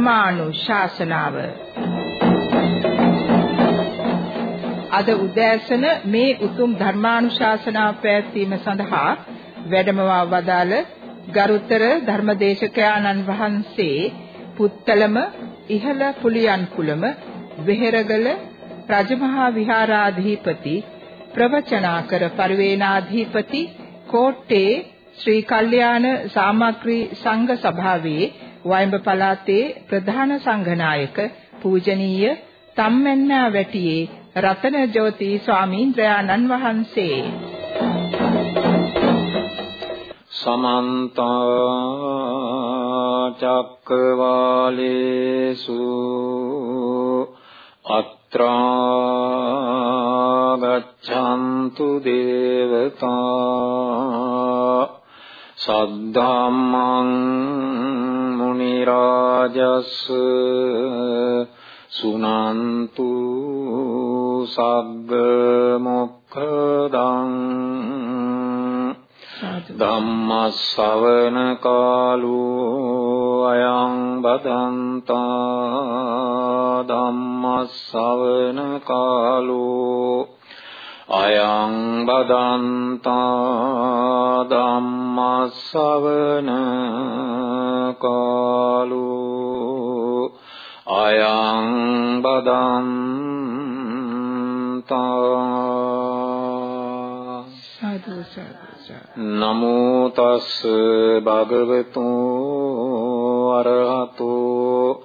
ධර්මානුශාසනාව අද උදෑසන මේ උතුම් ධර්මානුශාසනාව පැවැත්වීම සඳහා වැඩමවා වදාළ ගරුතර ධර්මදේශකයාණන් වහන්සේ පුත්තලම ඉහළ පුලියන් කුලම වෙහෙරගල රජමහා විහාරාධිපති ප්‍රවචනාකර පරිවේනාධිපති කෝට්ටේ ශ්‍රී කල්යාණ සාමග්‍රී සංඝ සභාවේ වයඹ පළාතේ ප්‍රධාන සංඝනායක පූජනීය තම්මැන්නා වැටියේ රතන ජෝති ස්වාමීන්ද්‍රයාණන් වහන්සේ. සමන්ත චක්කවාලේසු අත්‍රා ගච්ඡන්තු දේවතා සද්ධාම්මං මුනි රාජස් සුනන්තු සග්ග මොක්ඛදං ධම්මස්සවන කාලෝ අයං බදන්තා ධම්මස්සවන කාලෝ අයං බදන්තා ධම්මස්සවන කාලෝ අයං බදන්තා සාදු සාදු නමෝ තස් භගවතු අරහතෝ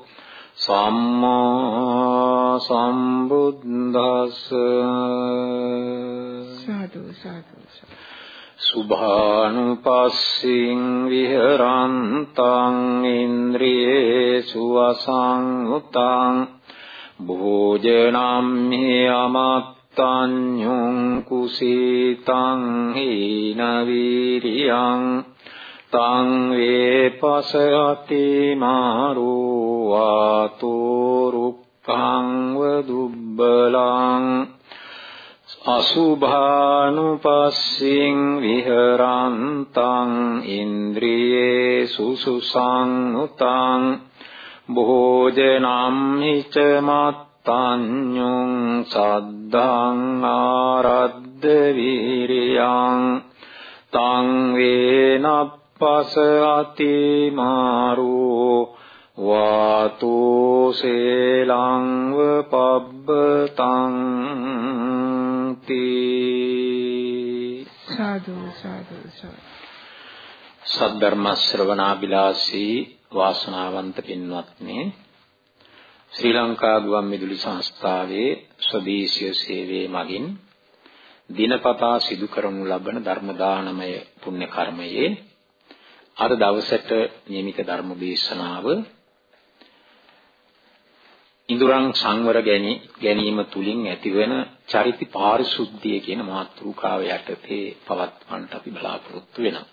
සම්මා සම්බුද්දස්ස සාදු සාදු සුභානුපස්සින් විහරන්තං ඉන්ද්‍රියේසු අසංඋතං භෝජනම් හියමත්තඤ්ඤුං කුසීතං හීන වීරියං තං වේපසති මාරෝ ආතෝ රුක්ඛං වදුබ්බලං අසුභානුපස්සින් විහරන්තං ඉන්ද්‍රියේසු සුසංඋතං භෝජනම් හිච මත්තඤ්ඤුං සද්ධාං ආරද්ද වීරියං තං වේනප් පස අති මාරෝ වාතෝ සේලංව පබ්බතං තී. සාදු සාදු සද්ධර්ම ශ්‍රවණාබිලාසී වාසනාවන්ත පින්වත්නි ශ්‍රී ලංකා ගුවන්විදුලි සංස්ථාවේ ස්වදේශීය සේවයේ මගින් දිනපතා සිදු කරනු ලබන ධර්ම දානමය පුණ්‍ය කර්මයේ අද දවසට නියමිත ධර්ම දේශනාව ඉඳුරන් සංවර ගැනීම තුලින් ඇතිවන චරිත පාරිශුද්ධිය කියන මාතෘකාව යටතේ පවත්වන්නට අපි බලාපොරොත්තු වෙනවා.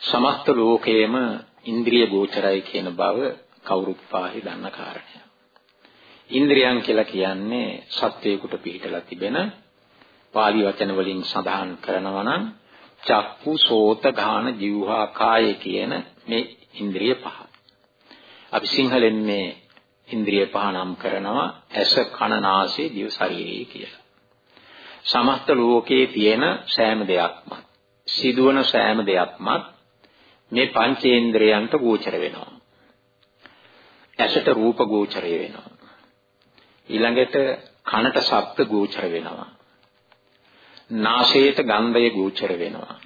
සමස්ත ලෝකයේම ඉන්ද්‍රිය ගෝචරයි කියන බව කවුරුත් පාහි දන්න කාරණයක්. ඉන්ද්‍රියන් කියලා කියන්නේ සත්වයකට පිහිටලා තිබෙන පාලි වචන වලින් සඳහන් කරනවා නම් චක්කු සෝත ගාන જીවහා කාය කියන මේ ඉන්ද්‍රිය පහ. අපි සිංහලෙන් මේ ඉන්ද්‍රිය පහ නම් කරනවා ඇස කන නාසය දිව ශරීරය කියලා. සමස්ත ලෝකයේ තියෙන සෑම දෙයක්ම සිදුවන සෑම දෙයක්ම මේ පංචේන්ද්‍රයන්ට ගෝචර වෙනවා. ඇසට රූප ගෝචරය වෙනවා. ඊළඟට කනට ශබ්ද ගෝචර වෙනවා. නාසයට ගන්ධය ගෝචර වෙනවා.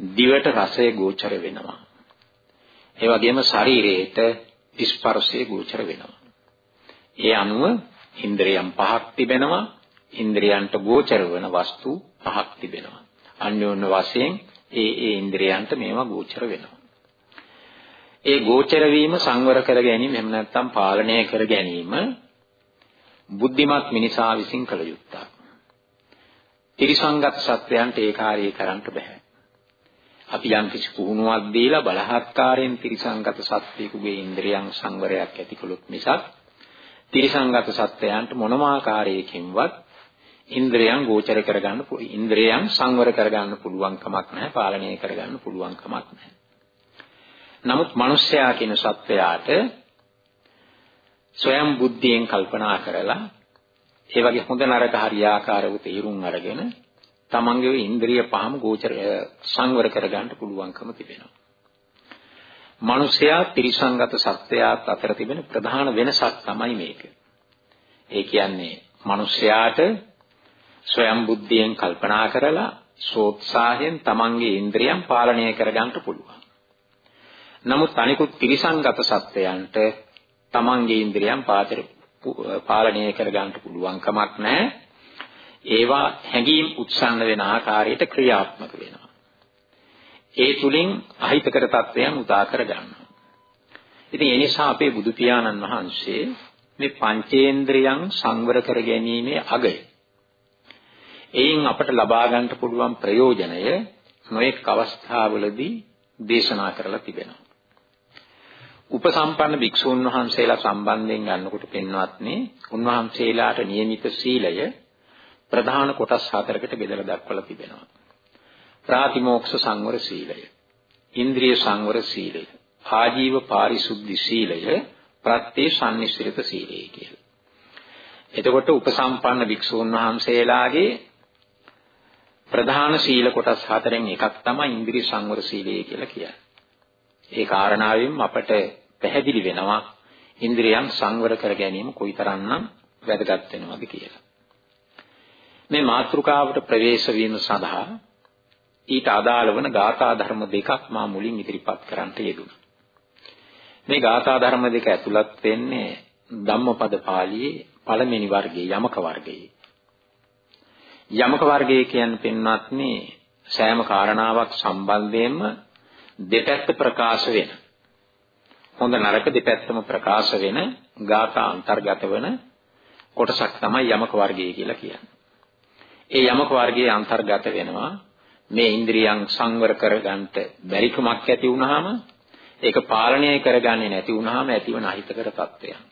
දිවට රසය ගෝචර වෙනවා. ඒ වගේම ශරීරයට ස්පර්ශය ගෝචර වෙනවා. ඒ අනුව ඉන්ද්‍රියම් පහක් තිබෙනවා. ඉන්ද්‍රියන්ට ගෝචර වන වස්තු පහක් තිබෙනවා. අන්‍යෝන්‍ය වශයෙන් ඒ ඒ ඉන්ද්‍රියන්ට මේවා ගෝචර වෙනවා. ඒ ගෝචර වීම සංවර කර ගැනීම එහෙම නැත්නම් පාලනය කර ගැනීම බුද්ධිමත් මිනිසා විසින් කළ යුත්තක්. ත්‍රිසංගත සත්වයන්ට ඒ කාර්යය කරන්න බෑ. අපි යම් කිසි පුහුණුවක් දීලා බලහත්කාරයෙන් ත්‍රිසංගත සත්වයෙකුගේ ඉන්ද්‍රියන් සංවරයක් ඇති කළොත් මිසක් ත්‍රිසංගත සත්වයන්ට මොනම ආකාරයකින්වත් ඉන්ද්‍රයන් ගෝචර කරගන්න ඉන්ද්‍රයන් සංවර කරගන්න පුළුවන් කමක් නැහැ පාලනය කරගන්න පුළුවන් කමක් නැහැ. නමුත් මිනිස්යා කියන සත්වයාට ස්වයං බුද්ධියෙන් කල්පනා කරලා ඒ වගේ හොඳ නරක හරියාකාරව තේරුම් අරගෙන තමන්ගේ ඉන්ද්‍රිය පහම ගෝචර සංවර කරගන්න පුළුවන්කම තිබෙනවා. මිනිසයා ත්‍රිසංගත සත්‍යයත් අතර තිබෙන ප්‍රධාන වෙනසක් තමයි මේක. ඒ කියන්නේ මිනිසයාට ස්වයං බුද්ධියෙන් කල්පනා කරලා සෝත්සාහයෙන් තමන්ගේ ඉන්ද්‍රියන් පාලනය කරගන්න පුළුවන්. නමුත් අනිකුත් ත්‍රිසංගත සත්‍යයන්ට තමන්ගේ ඉන්ද්‍රියන් පාලනය කරගන්න පුළුවන් කමක් නැහැ. ඒවා හැඟීම් උත්සන්න වෙන ආකාරයට ක්‍රියාත්මක වෙනවා. ඒ තුලින් අහිතකර තත්වයන් උදා කර ගන්නවා. ඉතින් ඒ නිසා අපේ බුදු පියාණන් වහන්සේ මේ පංචේන්ද්‍රයන් සංවර කර ගැනීමේ අගය. එයින් අපට ලබා ගන්නට පුළුවන් ප්‍රයෝජනය නොඑක් අවස්ථාවලදී දේශනා කරලා තිබෙනවා. උපසම්පන්න භික්ෂූන් වහන්සේලා සම්බන්ධයෙන් ගන්නකොට පෙන්වත්නි උන්වහන්සේලාට නියමිත සීලය ප්‍රධාන කොටස් හතරකට බෙදලා දක්වලා තිබෙනවා. ප්‍රාතිමෝක්ෂ සංවර සීලය, ඉන්ද්‍රිය සංවර සීලය, ආජීව පාරිශුද්ධි සීලය, ප්‍රත්‍ය සම්නිශ්චිත සීලය කියලා. එතකොට උපසම්පන්න භික්ෂූන් වහන්සේලාගේ ප්‍රධාන සීල කොටස් හතරෙන් එකක් තමයි ඉන්ද්‍රිය සංවර සීලය කියලා කියන්නේ. ඒ කාරණාවෙන් අපට පැහැදිලි වෙනවා ඉන්ද්‍රියන් සංවර කර ගැනීම කොයිතරම්නම් වැදගත් වෙනවද කියලා. මේ මාතෘකාවට ප්‍රවේශ වීම සඳහා ඊට අදාළ වන ගාථා ධර්ම දෙකක් මා මුලින් ඉදිරිපත් කරන්නට යෙදුණා. මේ ගාථා ධර්ම දෙක ඇතුළත් වෙන්නේ ධම්මපද පාළියේ පළවෙනි වර්ගයේ යමක වර්ගයේ. යමක වර්ගය කියන්නේ පින්වත්නි සෑම කාරණාවක් සම්බන්ධයෙන්ම දෙපැත්ත ප්‍රකාශ වෙන හොඳ නරක දෙපැත්තම ප්‍රකාශ වෙන ගාථා අන්තර්ගත වෙන කොටසක් තමයි යමක වර්ගය කියලා කියන්නේ. ඒ යමක වර්ගයේ අන්තර්ගත වෙනවා මේ ඉන්ද්‍රියන් සංවර කරගන්නට බැරිකමක් ඇති වුනහම ඒක පාලනය කරගන්නේ නැති වුනහම ඇතිවන අහිතකර තත්ත්වයන්.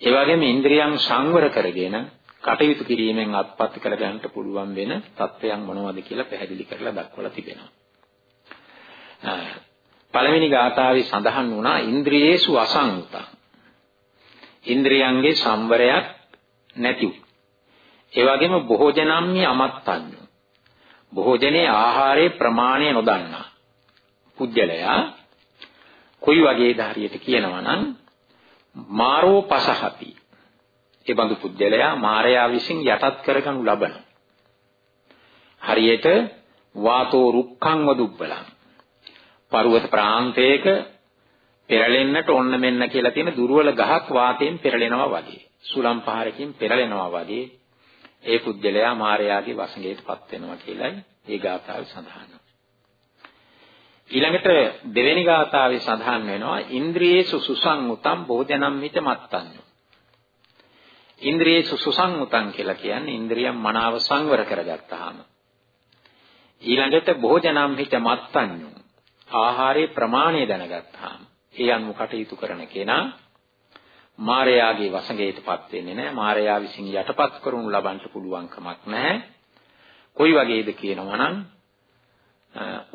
ඒ වගේම ඉන්ද්‍රියන් සංවර කරගෙන කටයුතු කිරීමෙන් අත්පත් කරගන්නට පුළුවන් වෙන තත්ත්වයන් මොනවද කියලා පැහැදිලි කරලා දක්වලා තිබෙනවා. පළවෙනි ගාථාවේ සඳහන් වුණා ඉන්ද්‍රියේසු අසංගතං. ඉන්ද්‍රියන්ගේ සංවරයක් නැතිව. ඒ වගේම බොහෝජනම්හි අමත්තඤ්ඤ. බොහෝජනේ ආහාරයේ ප්‍රමාණය නොදන්නා. පුජ්‍යලයා කොයි වගේද හරියට කියනවා නම් මාරෝ පසහති. ඒ බඳු පුජ්‍යලයා මාරයා විසින් යටත් කරගනු ලබන. හරියට වාතෝ රුක්ඛං වදුබ්බලං පර්වත ප්‍රාන්තයක පෙරලෙන්නට ඔන්න මෙන්න කියලා තියෙන දුර්වල ගහක් වාතයෙන් පෙරලෙනවා වගේ. සුලම් පහරකින් පෙරලෙනවා වගේ ඒ පුද්ගලයා මායාවේ වසඟයටපත් වෙනවා කියලයි ඒ ගාථාවේ සඳහන් ඊළඟට දෙවෙනි ගාථාවේ සඳහන් වෙනවා ඉන්ද්‍රියේසු සුසංඋතම් භෝජනම් මිත මත්තඤ්ඤු. ඉන්ද්‍රියේසු සුසංඋතම් කියලා කියන්නේ ඉන්ද්‍රියම් මනාව සංවර කරගත්තාම. ඊළඟට භෝජනම් හිත මත්තඤ්ඤු. ආහාරයේ ප්‍රමාණය දැනගත්තාම ඒ අනුව කටයුතු කරන කෙනා මාරයාගේ වසඟයටපත් වෙන්නේ නැහැ. මාරයා විසින් යටපත් කරනු ලබන්න පුළුවන් කමක් නැහැ. කොයි වගේද කියනවනම්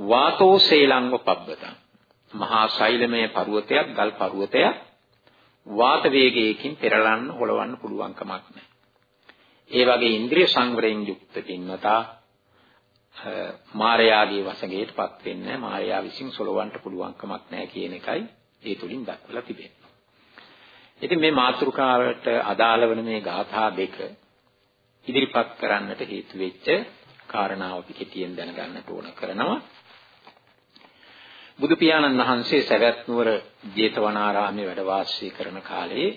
වාතෝ සේලංව පබ්බතං. මහා ශෛලමය පර්වතයක්, ගල් පර්වතයක් වාත වේගයකින් පෙරලන්න හොලවන්න පුළුවන් කමක් නැහැ. ඒ වගේ ඉන්ද්‍රිය සංවරයෙන් යුක්ත පින්වතා මායාගේ වසඟයටපත් වෙන්නේ මායාව විසින් සොලවන්න පුළුවන් කමක් නැහැ කියන එකයි ඒ තුලින් දක්වලා තිබෙන්නේ. ඉතින් මේ මාතෘකාවට අදාළ වන මේ ගාථා දෙක ඉදිරිපත් කරන්නට හේතු වෙච්ච කාරණාව අපි කෙටියෙන් දැනගන්නට ඕන කරනවා. බුදු පියාණන් වහන්සේ සවැත් නුවර ජේතවනාරාමයේ වැඩ වාසය කරන කාලේ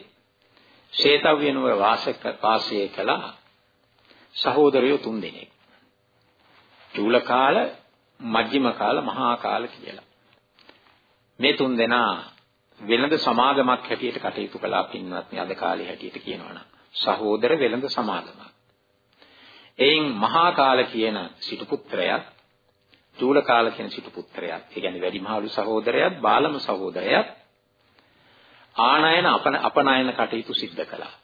ශේතව්‍ය නුවර වාසය කළ සහෝදරයෝ තුන්දෙනෙක්. චූල කාල, මජ්ක්‍ධිම කාල, මහා කාල කියලා. මේ තුන් දෙනා වෙළඳ සමාගමක් හැටියට කටයුතු කළා පින්වත්නි අද කාලේ හැටියට කියනවනම් සහෝදර වෙළඳ සමාගමක්. එයින් මහා කාල කියන සිටු පුත්‍රයාත් චූල කාල කියන සිටු පුත්‍රයාත් ඒ කියන්නේ වැඩිමහලු සහෝදරයාත් බාලම සහෝදරයාත් ආනයන අපනයන කටයුතු සිද්ධ කළා.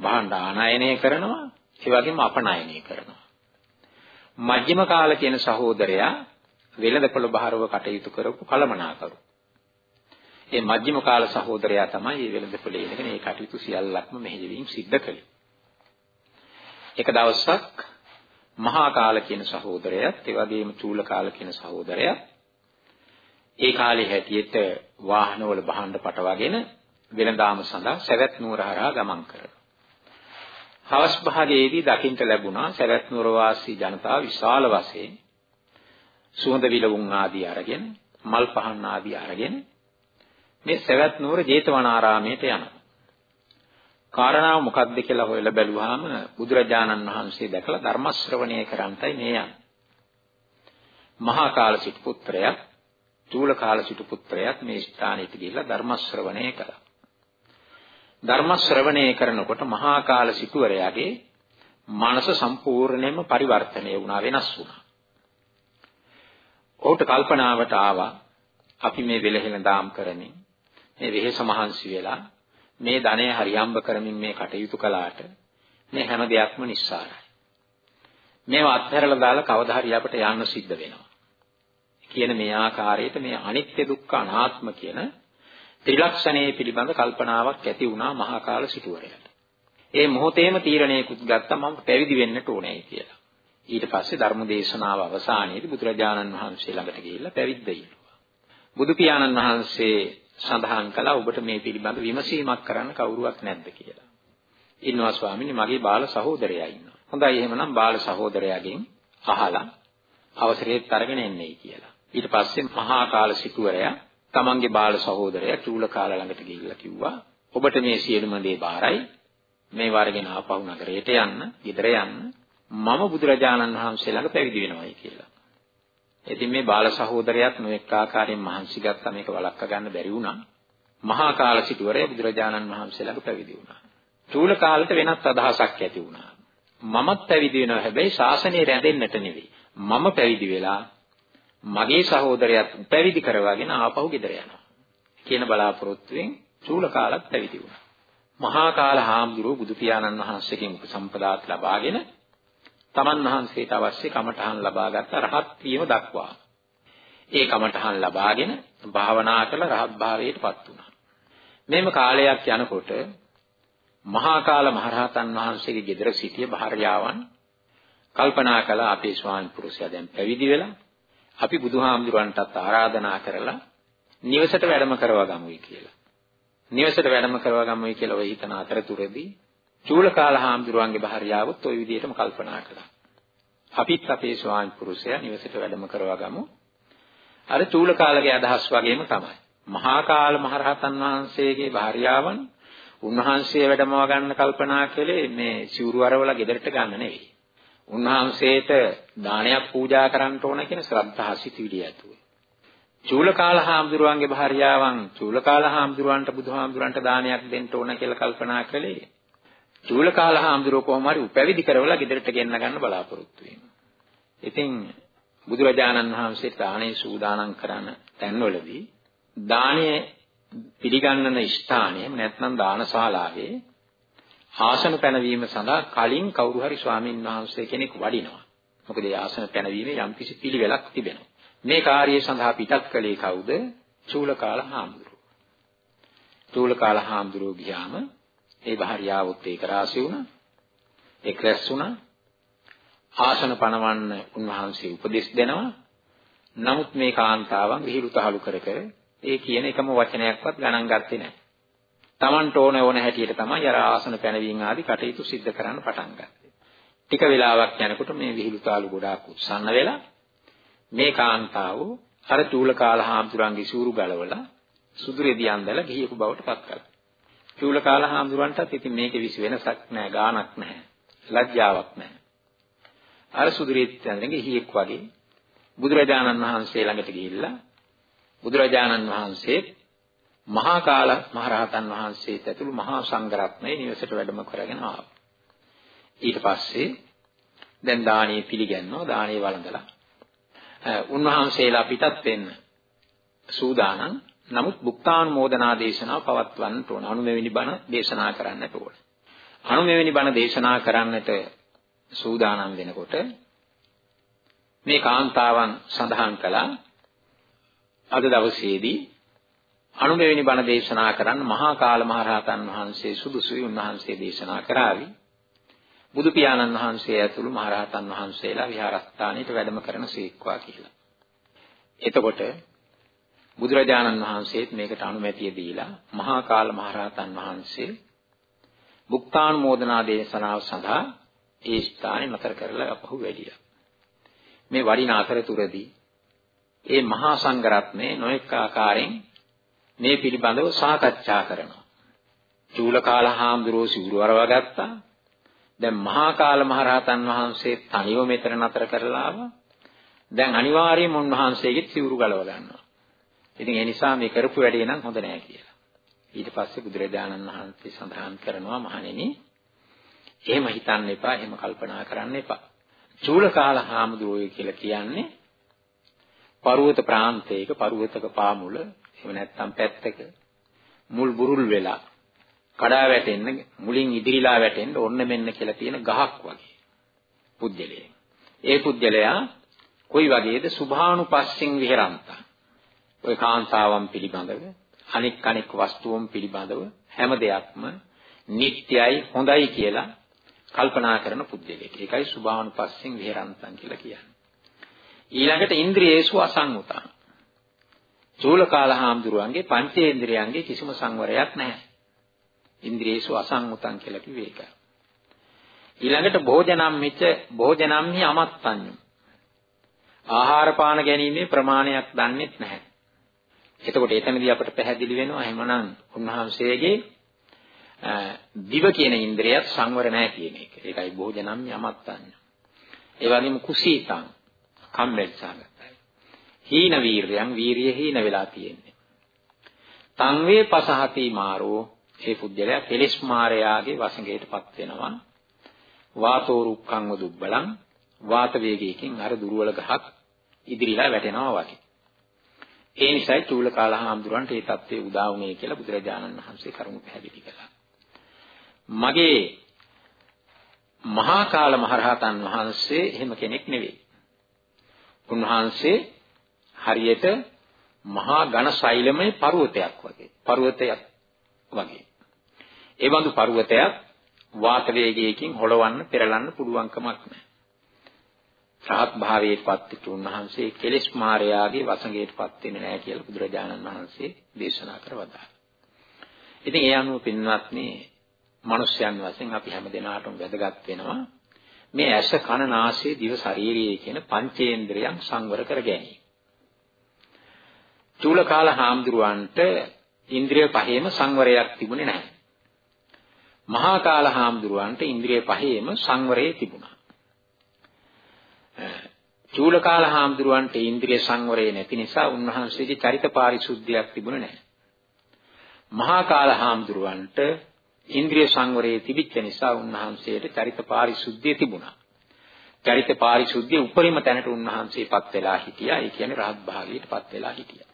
භාණ්ඩ ආනයනය කරනවා ඒ වගේම අපනයනය කරනවා. මධ්‍යම කාල කියන සහෝදරයා වෙළඳපොළ බහරව කටයුතු කරපු කලමනාකරු. ඒ මධ්‍යම කාල සහෝදරයා තමයි මේ වෙළඳපොළේ ඉඳගෙන මේ කටයුතු සියල්ලක්ම මෙහෙයවීම සිද්ධ කළේ. එක දවසක් මහා කාල කියන සහෝදරයාත් ඒ වගේම චූල කාල කියන සහෝදරයා ඒ කාලේ හැටියට වාහනවල භාණ්ඩ පටවගෙන වෙළඳාම සඳහා සවැත් නුවර හරහා ගමන් කරනවා. හවස් භාගයේදී දකින්ට ලැබුණා සවැත් නුවර වාසී ජනතාව විශාල වශයෙන් සුවඳ විලවුන් ආදී අරගෙන මල් පහන් ආදී අරගෙන මේ සවැත් නුවර ජේතවනාරාමයට යනවා. කාරණාව මොකක්ද කියලා හොයලා බැලුවාම බුදුරජාණන් වහන්සේ දැකලා ධර්ම ශ්‍රවණය කරන්ටයි මේ යන්නේ. මහා කාල සිටු පුත්‍රයා, චූල කාල සිටු පුත්‍රයාත් මේ ස්ථානෙට ගිහිල්ලා ධර්ම ශ්‍රවණය කළා. ධර්ම ශ්‍රවණය කරනකොට මහා කාල සිටුවරයාගේ මනස සම්පූර්ණයෙන්ම පරිවර්තනය වුණා වෙනස් වුණා. ඔහුට කල්පනාවට ආවා අපි මේ වෙලහෙන දාම් කරමින් මේ වෙහෙස මහන්සි වෙලා මේ ධනය හරියම්බ කරමින් මේ කටයුතු කළාට මේ හැම දෙයක්ම නිස්සාරයි. මේවා අත්හැරලා දාලා කවදා හරි අපිට යන්න සිද්ධ වෙනවා. කියන මේ ආකාරයට මේ අනිත්‍ය දුක්ඛ අනාත්ම කියන ත්‍රිලක්ෂණයේ පිළිබඳ කල්පනාවක් ඇති වුණා මහා කාල සිටුවරයට. ඒ මොහොතේම තීරණයකුත් ගත්තා මම පැවිදි වෙන්නට ඕනේ කියලා. ඊට පස්සේ ධර්ම දේශනාව අවසානයේදී බුදුරජාණන් වහන්සේ ළඟට ගිහිල්ලා පැවිද්ද ඉල්ලුවා. බුදු පියාණන් වහන්සේ සඳහන් කළා ඔබට මේ පිළිබඳ විමසීමක් කරන්න කවුරුවක් නැද්ද කියලා. ඉන්නවා ස්වාමීනි මගේ බාල සහෝදරයා ඉන්නවා. හොඳයි එහෙමනම් බාල සහෝදරයාගෙන් අහලා අවසරයත් අරගෙන එන්නේයි කියලා. ඊට පස්සේ මහා කාල සිටුවරයා තමන්ගේ බාල සහෝදරයා චූල කාල ළඟට ගිහිල්ලා කිව්වා ඔබට මේ සියලුම දේ බාරයි මේ වර්ගෙන ආපහු නගරයට යන්න, ගෙදර යන්න මම බුදුරජාණන් වහන්සේ ළඟ පැවිදි වෙනවයි කියලා. ඉතින් මේ බාල සහෝදරයාත් නොඑක ආකාරයෙන් මහන්සි ගත්තා මේක වළක්වා ගන්න බැරි වුණා. මහා කාල සිටුවරයා බුදුරජාණන් වහන්සේ ළඟ පැවිදි වුණා. චූල කාලෙට වෙනත් අදහසක් ඇති වුණා. මමත් පැවිදි වෙනවා හැබැයි ශාසනය රැඳෙන්නට නෙවෙයි. මම පැවිදි වෙලා මගේ සහෝදරයාත් පැවිදි කරවාගෙන ආපහු ගෙදර යනවා. කියන බලාපොරොත්තුවෙන් චූල කාලත් පැවිදි වුණා. මහා කාල හාමුදුරුවෝ බුදු පියාණන් වහන්සේගෙන් උපසම්පදාත් ලබාගෙන තමන් වහන්සේට අවශ්‍ය කමඨහන් ලබාගත් රහත් වීම දක්වා. ඒ කමඨහන් ලබාගෙන භාවනා කළ රහත් භාවයටපත් වුණා. මේම කාලයක් යනකොට මහා කාල මහරහතන් වහන්සේගේ ගෙදර සිටිය භාර්යාවන් කල්පනා කළා අපේ ස්වාමි පුරුෂයා දැන් පැවිදි වෙලා අපි බුදුහාමුදුරන්ටත් ආරාධනා කරලා නිවසට වැඩම කරවා ගමුයි කියලා. නිවසට වැඩම කරවා ගමුයි කියලා ඔය හිතන අතරතුරදී චූලකාල හාමුදුරුවන්ගේ භාර්යාවොත් ওই විදිහටම කල්පනා කළා. අපිත් අපේ ස්වාමි පුරුෂයා නිවසට වැඩම කරවා ගමු. අර චූලකාලගේ අදහස් වගේම තමයි. මහා කාල මහරහතන් වහන්සේගේ භාර්යාවන් උන්වහන්සේ වැඩමව ගන්න කල්පනා කළේ මේ සිවුරු අරවල ගෙදරට ගන්න නෙවෙයි. උන්වහන්සේට දානයක් පූජා කරන්න ඕන කියන ශ්‍රද්ධා සිතිවිලි ඇතුව. චූලකාල හාමුදුරුවන්ගේ භාර්යාවන් චූලකාල හාමුදුරුවන්ට බුදුහාමුදුරන්ට දානයක් දෙන්න ඕන කියලා කල්පනා කළේ. චූලකාල හාමුදුරුවෝ කොහොම හරි උපැවිදි කරවලා ගෙදරට ගෙන්න ගන්න බලාපොරොත්තු වෙනවා. ඉතින් බුදුරජාණන් වහන්සේ දානේ සූදානම් කරන තැන්වලදී දානයේ පිළිගන්නන ස්ථානයේ නැත්නම් දානශාලාවේ ආසන පැනවීම සඳහා කලින් කවුරු හරි ස්වාමින් වහන්සේ කෙනෙක් වඩිනවා. මොකද ඒ ආසන පැනවීමේ යම්කිසි පිළිවෙලක් තිබෙනවා. මේ කාර්යය සඳහා පිටත් කළේ කවුද? චූලකාල හාමුදුරුවෝ. චූලකාල හාමුදුරුවෝ ගියාම ඒ භාර්යාවොත් ඒක රාසි වුණා. ඒක රැස් වුණා. ආසන පනවන්න උන්වහන්සේ උපදෙස් දෙනවා. නමුත් මේ කාන්තාවන් විහිළු තහළු කර කර ඒ කියන එකම වචනයක්වත් ගණන් ගත්තේ නැහැ. Tamanට ඕන ඕන හැටියට තමයි අර ආසන පැනවීම ආදී කටයුතු සිද්ධ කරන්න පටන් ගත්තේ. ටික වෙලාවක් යනකොට මේ විහිළු තාලු ගොඩාක් උස්සන්න වෙලා මේ කාන්තාව අර චූලකාල හාමුදුරන්ගේ සූරු ගලවලා සුදුරෙදි අන්දලා ගිහියකු බවට පත් කළා. චූලකාල හාමුදුරන්ටත් ඉතින් මේකේ විශ් වෙනසක් නැහැ, ගාණක් නැහැ, ලැජ්ජාවක් නැහැ. අර සුදුරෙදි අන්දගෙන ගිහියෙක් වගේ බුදුරජාණන් වහන්සේ ළඟට ගිහිල්ලා බුදුරජාණන් වහන්සේ මහා කාල මහරහතන් වහන්සේත් ඇතුළු මහා සංඝරත්නය නිවසට වැඩම කරගෙන ආවා. ඊට පස්සේ දැන් දානේ පිළිගන්නවා දානේ වළඳලා. උන්වහන්සේලා පිටත් වෙන්න සූදානම්. නමුත් බුක්තානුමෝදනා දේශනාව පවත්වන්නට ඕන. අනුමෙවෙනි බණ දේශනා කරන්නට ඕන. අනුමෙවෙනි බණ දේශනා කරන්නට සූදානම් වෙනකොට මේ කාන්තාවන් සඳහන් කළා අද දවසේදී අනුමෙවෙනි බණ දේශනා කරන්න මහා කාල මහරහතන් වහන්සේ සුදුසුයි උන්වහන්සේ දේශනා කරાવી බුදු පියාණන් වහන්සේ ඇතුළු මහරහතන් වහන්සේලා විහාරස්ථානයට වැඩම කරන සීක්වා කියලා. එතකොට බුදුරජාණන් වහන්සේත් මේකට අනුමැතිය දීලා මහා කාල මහරහතන් වහන්සේ බුක්තානුමෝදනා දේශනාව සඳහා ඒ ස්ථානේ නතර කරලා අපහු වැඩියා. මේ වඩින අතරතුරදී ඒ මහා සංඝරත්නය නොඑක ආකාරයෙන් මේ පිළිබඳව සාකච්ඡා කරනවා. චූලකාල හාමුදුරුවෝ සිවුරවරව ගත්තා. දැන් මහා කාල මහරහතන් වහන්සේ තනිව මෙතන නතර කරලා ආවා. දැන් අනිවාර්යයෙන්ම උන්වහන්සේගෙත් සිවුරු ගලව ගන්නවා. ඉතින් ඒ නිසා මේ කරපු වැඩේ නම් හොඳ නෑ කියලා. ඊට පස්සේ බුදුරජාණන් වහන්සේ සඳහන් කරනවා මහණෙනි එහෙම හිතන්න එපා, එහෙම කල්පනා කරන්න එපා. චූලකාල හාමුදුරුවෝ කියලා කියන්නේ පර්වත ප්‍රාන්තයක පර්වතක පාමුල එහෙම නැත්නම් පැත්තක මුල් බුරුල් වෙලා කඩා වැටෙන්න මුලින් ඉදිරිලා වැටෙන්න ඔන්න මෙන්න කියලා තියෙන ගහක් වගේ පුජ්‍යලයේ. ඒ පුජ්‍යලයා කොයි වගේද සුභානුපස්සින් විහෙරන්තා. ওই කාන්තාවන් පිළිබඳව අනික් අනික් වස්තුවන් පිළිබඳව හැම දෙයක්ම නිට්ටයයි හොඳයි කියලා කල්පනා කරන පුද්ගලයෙක්. ඒකයි සුභානුපස්සින් විහෙරන්තං කියලා කියන්නේ. ඊළඟට ඉන්ද්‍රියේසු අසංගතං. චූලකාල හාමුදුරුවන්ගේ පංචේන්ද්‍රයන්ගේ කිසිම සංවරයක් නැහැ. ඉන්ද්‍රියේසු අසංගතං කියලා කිව්වේ ඒක. ඊළඟට භෝජනම් මිච්ච භෝජනම්හි අමත්තඤ්ඤ. ආහාර පාන ගැනීමේ ප්‍රමාණයක් දන්නෙත් නැහැ. එතකොට එතනදී අපට පැහැදිලි වෙනවා එහෙමනම් උන්වහන්සේගේ දිව කියන ඉන්ද්‍රියත් සංවර නැහැ කියන එක. ඒකයි භෝජනම් යමත්තන්න. ඒ වගේම කුසීතං කම්මැලිසගතයි. හීන වීරයන් වීරිය හීන වෙලා තියෙන්නේ. තං වේ පසහති මාරෝ ඒ පුද්ගලයා කෙලිස් මාරයාගේ වසඟයටපත් වෙනවා. වාතෝ රුක්ඛං දුබ්බලං වාත වේගයකින් අර දුර්වල ගහක් ඉදිරිලා වැටෙනවා වගේ. ඒ නිසායි චූලකාල හාමුදුරන්ට මේ தත්ත්වය උදා වුණේ කියලා බුදුරජාණන් වහන්සේ කරුණු පැහැදිලි කළා. මගේ මහා කාල මහරහතන් වහන්සේ එහෙම කෙනෙක් නෙවෙයි. උන්වහන්සේ හරියට මහා ඝන ශෛලමය පර්වතයක් වගේ. පර්වතයක් වගේ. ඒ බඳු පර්වතයක් වාත වේගයකින් හොලවන්න පෙරලන්න පුළුවන්කමක් නැහැ. රහත් භාවයේපත් වෙච්ච උන්වහන්සේ කෙලෙස් මායාවේ වසඟයටපත් වෙන්නේ නැහැ කියලා බුදුරජාණන් වහන්සේ දේශනා කරවදා. ඉතින් ඒ අනුව පින්වත්නි මනුෂ්‍යයන් වශයෙන් අපි හැම දිනාටම වැදගත් වෙනවා මේ ඇස කන නාසය දිව ශරීරය කියන පංචේන්ද්‍රයන් සංවර කර ගැනීම. චූලකාල හාමුදුරුවන්ට ඉන්ද්‍රිය පහේම සංවරයක් තිබුණේ නැහැ. මහා කාල හාමුදුරුවන්ට ඉන්ද්‍රිය පහේම සංවරය තිබුණා. චූලකාල හාමුදුරුවන්ට ඉන්ද්‍රිය සංවරය නැති නිසා උන්වහන්සේගේ චරිත පාරිශුද්ධියක් තිබුණේ නැහැ. මහා කාල හාමුදුරුවන්ට ඉන්ද්‍රිය සංවරයේ තිබිච්ච නිසා උන්වහන්සේට චරිත පාරිශුද්ධිය තිබුණා. චරිත පාරිශුද්ධිය උපරිම තැනට උන්වහන්සේපත් වෙලා හිටියා. ඒ කියන්නේ රහත් භාවයටපත් වෙලා හිටියා.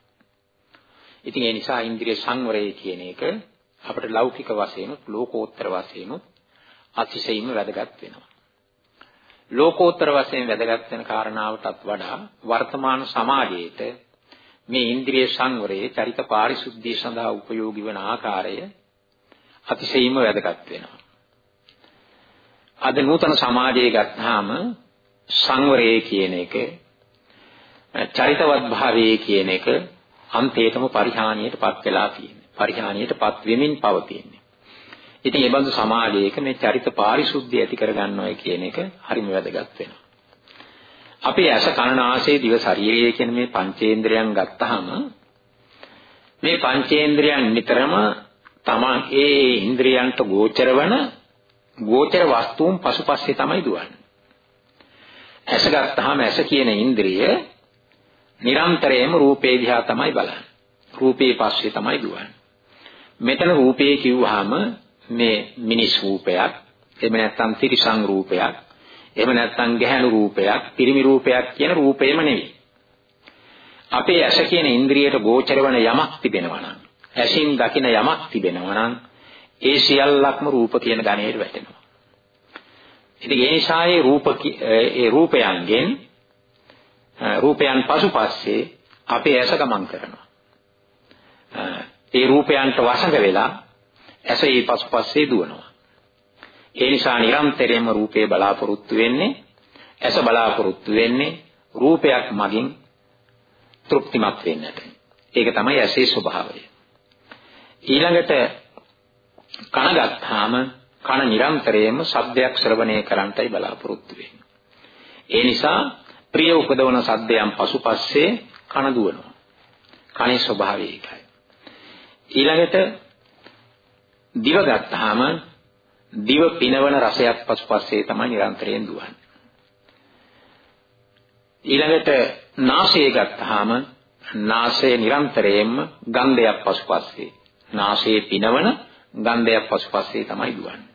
ඉතින් ඒ නිසා ඉන්ද්‍රිය සංවරය කියන එක අපට ලෞකික වශයෙන් ලෝකෝත්තර වශයෙන් අතිශයින්ම වැදගත් වෙනවා. ලෝකෝත්තර වශයෙන් වැදගත් වෙන කාරණාවටත් වඩා වර්තමාන සමාජයේට මේ ඉන්ද්‍රිය සංවරයේ චරිත පාරිශුද්ධිය සඳහා උපයෝගී වන ආකාරය අතිශයින්ම වැදගත් වෙනවා. අද නූතන සමාජයේ ගත්තාම සංවරය කියන එක චරිතවත් භාවයේ කියන එක අන්තේතම පරිහානියටපත් වෙලා තියෙන්නේ. පරිහානියටපත් වෙමින් පවතින්නේ. ඉතින් මේ බඳු සමාජයක මේ චරිත පාරිශුද්ධිය ඇති කරගන්නවයි කියන එක හරිම වැදගත් වෙනවා. අපේ ඇස කන නාසය දිව ශරීරය කියන මේ පංචේන්ද්‍රයන් ගත්තාම මේ පංචේන්ද්‍රයන් නිතරම තමන් ඒ ඉන්ද්‍රියන්ට ගෝචර වන ගෝචර වස්තුන් පසුපස්සේ තමයි දුවන්නේ. ඇස ගත්තාම ඇස කියන ඉන්ද්‍රිය නිරන්තරයෙන්ම රූපේ දිහා තමයි බලන්නේ. රූපේ පස්සේ තමයි දුවන්නේ. මෙතන රූපේ කිව්වහම මේ මිනිස් රූපයක් එහෙම නැත්නම් තිරිසං රූපයක් එහෙම නැත්නම් ගැහැණු රූපයක්, පිරිමි රූපයක් කියන රූපෙම නෙවෙයි. අපේ ඇස කියන ඉන්ද්‍රියට ගෝචර වන යමක් තිබෙනවා නම්, ඇසින් දකින යමක් තිබෙනවා නම්, ඒ සියල්ලක්ම රූප කියන ගණයට වැටෙනවා. ඉතින් ඒ නිසා ඒ රූප ඒ රූපයන්ගෙන් රූපයන් පසුපස්සේ අපේ ඇස ගමන් කරනවා. ඒ රූපයන්ට වසඟ වෙලා ඇස ඒ පසුපස්සේ දුවනවා. ඒ නිසා නිරන්තරයෙන්ම රූපේ බලාපොරොත්තු වෙන්නේ ඇස බලාපොරොත්තු වෙන්නේ රූපයක් මගින් තෘප්තිමත් වෙන්නට. ඒක තමයි ඇසේ ස්වභාවය. ඊළඟට කන ගත්තාම කන නිරන්තරයෙන්ම ශබ්දයක් ශ්‍රවණය කරන්ටයි බලාපොරොත්තු වෙන්නේ. ඒ නිසා ප්‍රිය උපදවන සද්දයන් පසුපස්සේ කන දුවනවා. කනේ ස්වභාවය ඒකයි. ඊළඟට දිව ගත්තාම දිව පිනවන රසයක් පසුපස්සේ තමයි නිරන්තරයෙන් දුවන්නේ. ඊළඟට නාසය ගත්තාම නාසය නිරන්තරයෙන්ම ගන්ධයක් පසුපස්සේ නාසයේ පිනවන ගන්ධයක් පසුපස්සේ තමයි දුවන්නේ.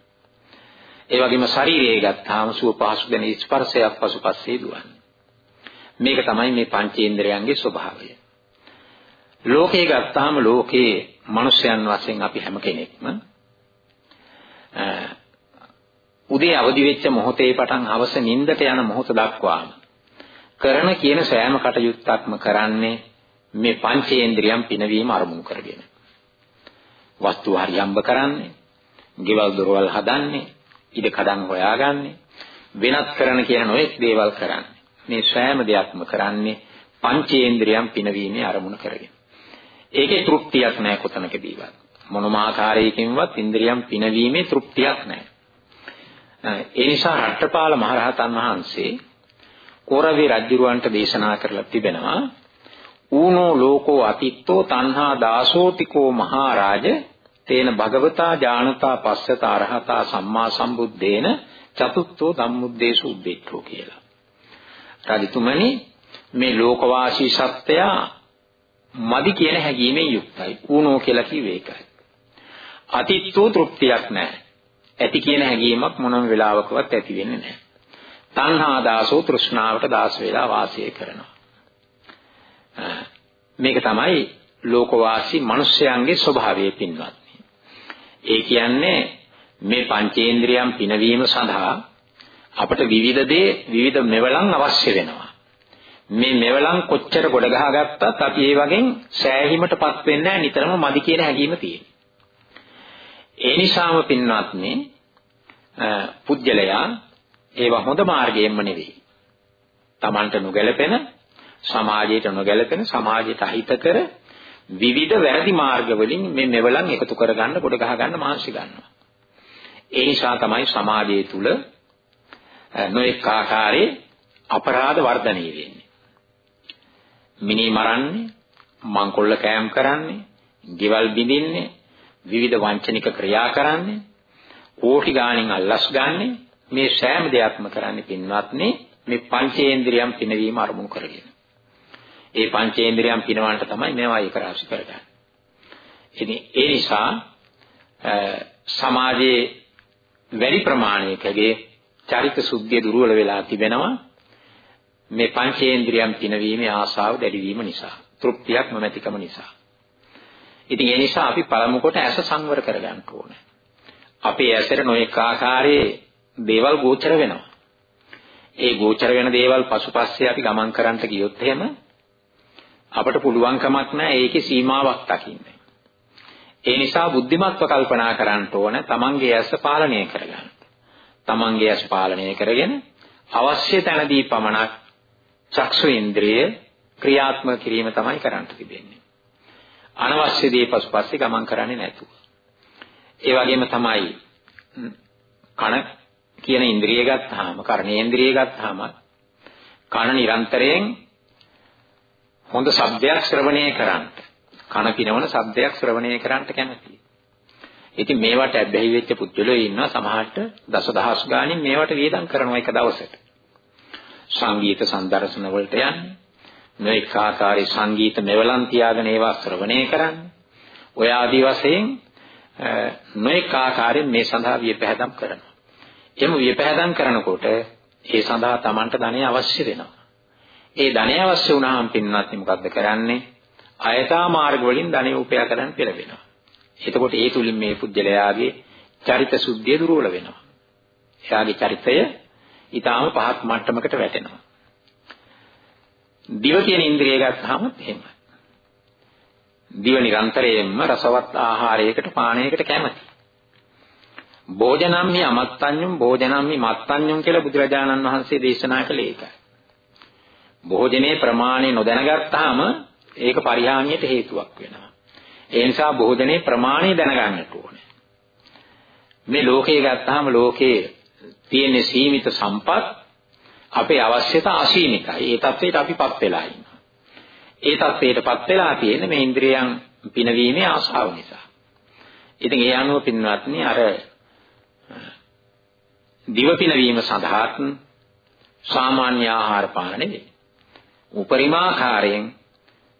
ඒ වගේම ශරීරය ගත්තාම සුව පහසු දැන ස්පර්ශයක් පසුපස්සේ දුවන්නේ. මේක තමයි මේ පංචේන්ද්‍රයන්ගේ ස්වභාවය. ලෝකේ ගත්තාම ලෝකේ මිනිස්යන් වශයෙන් අපි හැම කෙනෙක්ම උදේ අවදි වෙච්ච මොහොතේ පටන් හවස නිින්දට යන මොහොත දක්වාම කරන කියන සෑම කටයුත්තක්ම කරන්නේ මේ පංචේන්ද්‍රියම් පිනවීම අරමුණු කරගෙන. වස්තු හරියම්බ කරන්නේ, ගෙවල් දොරවල් හදන්නේ, ඉඩ කඩන් හොයාගන්නේ, වෙනත් කරන කියන නොයෙක් දේවල් කරන්නේ. මේ සෑම දෙයක්ම කරන්නේ පංචේන්ද්‍රියම් පිනවීමේ අරමුණු කරගෙන. ඒකේ තෘප්තියක් නැහැ කොතනකදීවත්. මොනම ආකාරයකින්වත් ඉන්ද්‍රියම් පිනවීමේ තෘප්තියක් නැහැ. ඒ නිසා රට්ටපාල මහරහතන් වහන්සේ කෝරවි රජුරවන්ට දේශනා කරලා තිබෙනවා ඌනෝ ලෝකෝ අතිත්තෝ තණ්හා දාසෝතිකෝ මහරජ තේන භගවතා ඥානතා පස්සතා අරහතා සම්මා සම්බුද්දේන චතුත්ථෝ ධම්මුද්දේශ උද්දේච්චෝ කියලා. රජතුමනි මේ ලෝකවාසී සත්‍යයා මදි කියන හැඟීමෙන් යුක්තයි. ඌනෝ කියලා කිව්වේ ඒකයි. අතිත්තු තෘප්තියක් නැහැ. ඇති කියන හැඟීමක් මොනම වෙලාවකවත් ඇති වෙන්නේ නැහැ. තණ්හා දාසෝ තෘෂ්ණාවට දාස වෙලා වාසය කරනවා. මේක තමයි ලෝකවාසී මිනිස්යන්ගේ ස්වභාවය පින්වත්නි. ඒ කියන්නේ මේ පංචේන්ද්‍රියම් පිනවීම සඳහා අපට විවිධ දේ විවිධ මෙවලම් අවශ්‍ය වෙනවා. මේ මෙවලම් කොච්චර ගොඩ ගහගත්තත් අපි ඒ වගේ සෑහීමටපත් වෙන්නේ නැහැ නිතරම මදි කියන හැඟීම තියෙනවා. ඒ නිසාම පින්වත්නි පුජ්‍යලයා ඒවා හොඳ මාර්ගයෙන්ම නෙවෙයි. Tamanට නොගැලපෙන සමාජයට නොගැලපෙන සමාජයට අහිත කර විවිධ වැරදි මාර්ග වලින් මේ මෙවලන් එකතු කරගන්න කොට ගහ ගන්න මහන්සි ගන්නවා. ඒ නිසා තමයි සමාජය තුල නොඑක ආකාරයේ අපරාධ වර්ධනය වෙන්නේ. මිනි මරන්නේ, මංකොල්ල කෑම් කරන්නේ, ගෙවල් බිඳින්නේ, විවිධ වංචනික ක්‍රියා කරන්නේ, කෝටි ගාණින් අල්ලස් ගන්නේ මේ සෑම දෙයක්ම කරන්නේ පින්වත්නි මේ පංචේන්ද්‍රියම් පිනවීම අරමුණු කරගෙන. ඒ පංචේන්ද්‍රියම් පිනවන්නට තමයි මේවා ඒක රාශි කරගන්නේ. ඉතින් ඒ නිසා සමාජයේ වැඩි ප්‍රමාණයකගේ චරිත සුද්ධිය දුර්වල වෙලා තිබෙනවා මේ පංචේන්ද්‍රියම් පිනවීමේ ආසාව දැඩි වීම නිසා තෘප්තියක් නොමැතිකම නිසා ඉතින් ඒ නිසා අපි පළමු කොට ඇස සංවර කරගන්න ඕනේ අපේ ඇසට නොඑක ආකාරයේ දේවල් ගෝචර වෙනවා ඒ ගෝචර වෙන දේවල් පසුපස්සේ අපි ගමන් කරන්නට ගියොත් එහෙම අපට පුළුවන් කමක් නැහැ ඒකේ සීමාවක් දකින්න. ඒ නිසා බුද්ධිමත්ව කල්පනා කරන්න ඕන තමන්ගේ ඇස පාලනය කරගන්න. තමන්ගේ ඇස් පාලනය කරගෙන අවශ්‍ය තැනදී පමණක් චක්ෂු ඉන්ද්‍රිය ක්‍රියාත්මක කිරීම තමයි කරන්න තිබෙන්නේ. අනවශ්‍ය දේ පසුපස්සේ ගමන් කරන්නේ නැතුව. ඒ වගේම තමයි කන කියන ඉන්ද්‍රිය ගත්තාම කර්ණේන්ද්‍රිය ගත්තාම කන නිරන්තරයෙන් හොඳ ශබ්දයක් ශ්‍රවණය කරන්නට කන පිනවන ශබ්දයක් ශ්‍රවණය කරන්නට කැමතියි. ඉතින් මේවට ඇබ්බැහි වෙච්ච පුද්ගලයෝ ඉන්නවා සමහරට දසදහස් ගාණින් මේවට වේදම් කරනවා එක දවසට. සංගීත සම්දර්ශන වලට යන්නේ. නොඑක ආකාරයේ සංගීත මෙවලන් තියාගෙන ඒවා ශ්‍රවණය කරන්නේ. ඔය ආදි වශයෙන් නොඑක ආකාරයෙන් මේ සඳහා වියපැහැදම් කරනවා. එම වියපැහැදම් කරනකොට ඒ සඳහා Tamanට ධනය අවශ්‍ය වෙනවා. ඒ ධනය අවශ්‍ය වුණාම පින්වත් මොකද්ද කරන්නේ? අයථා මාර්ග වලින් ධනය උපයා කරන්න පෙළඹෙනවා. එතකොට ඒ තුලින් මේ පුජ්‍යලයාගේ චරිත සුද්ධිය දුර්වල වෙනවා. එයාගේ චරිතය ඊටාම පහත් මට්ටමකට වැටෙනවා. දිව කියන ඉන්ද්‍රිය ගත්තාම එහෙමයි. දිව නිරන්තරයෙන්ම රසවත් ආහාරයකට පානයකට කැමති. භෝජනම්හි අමත්තඤ්ඤුම් භෝජනම්හි මත්තඤ්ඤුම් කියලා බුදුරජාණන් වහන්සේ දේශනා කළේ ඒකයි. භෝජනයේ ප්‍රමාණය නොදැනගත්තාම ඒක පරිහානියට හේතුවක් වෙනවා. ඒ නිසා බොහෝ දෙනේ ප්‍රමාණය දැනගන්නට ඕනේ. මේ ලෝකේ ගත්තාම ලෝකේ තියෙන සීමිත සම්පත් අපේ අවශ්‍යතා අසීමිතයි. ඒ தത്വයට අපිපත් වෙලා ඉන්නවා. ඒ தത്വයටපත් වෙලා තියෙන මේ ඉන්ද්‍රියයන් පිනවීමේ ආශාව නිසා. ඉතින් ඒ අනුව පින්වත්නි අර දිව පිනවීම සඳහාත් සාමාන්‍ය ආහාර පාන නෙවෙයි. උපරිමාකාරයෙන්